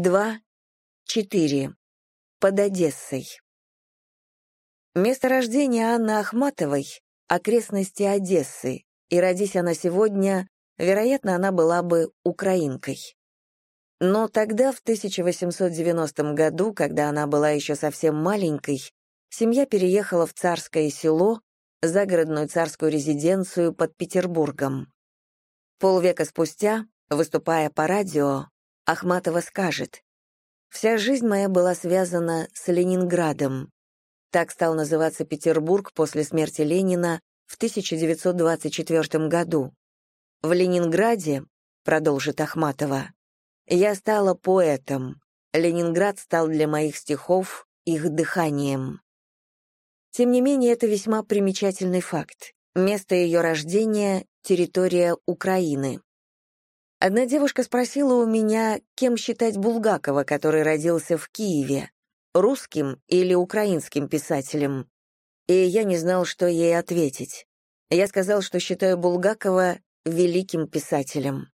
2.4. Под Одессой. Место рождения Анны Ахматовой — окрестности Одессы, и родись она сегодня, вероятно, она была бы украинкой. Но тогда, в 1890 году, когда она была еще совсем маленькой, семья переехала в Царское село, загородную царскую резиденцию под Петербургом. Полвека спустя, выступая по радио, Ахматова скажет, «Вся жизнь моя была связана с Ленинградом. Так стал называться Петербург после смерти Ленина в 1924 году. В Ленинграде, продолжит Ахматова, я стала поэтом. Ленинград стал для моих стихов их дыханием. Тем не менее, это весьма примечательный факт. Место ее рождения — территория Украины. Одна девушка спросила у меня, кем считать Булгакова, который родился в Киеве, русским или украинским писателем. И я не знал, что ей ответить. Я сказал, что считаю Булгакова великим писателем.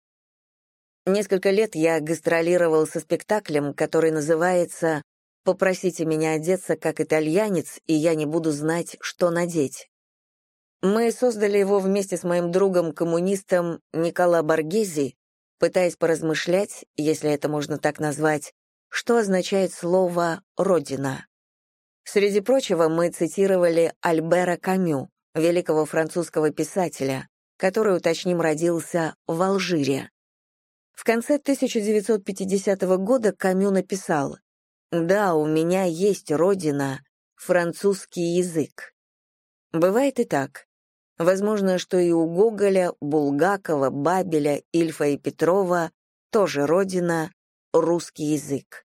Несколько лет я гастролировал со спектаклем, который называется «Попросите меня одеться как итальянец, и я не буду знать, что надеть». Мы создали его вместе с моим другом-коммунистом Никола Боргези, пытаясь поразмышлять, если это можно так назвать, что означает слово «родина». Среди прочего, мы цитировали Альбера Камю, великого французского писателя, который, уточним, родился в Алжире. В конце 1950 года Камю написал «Да, у меня есть родина, французский язык». Бывает и так. Возможно, что и у Гоголя, Булгакова, Бабеля, Ильфа и Петрова тоже родина — русский язык.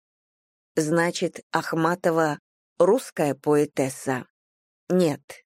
Значит, Ахматова — русская поэтесса? Нет.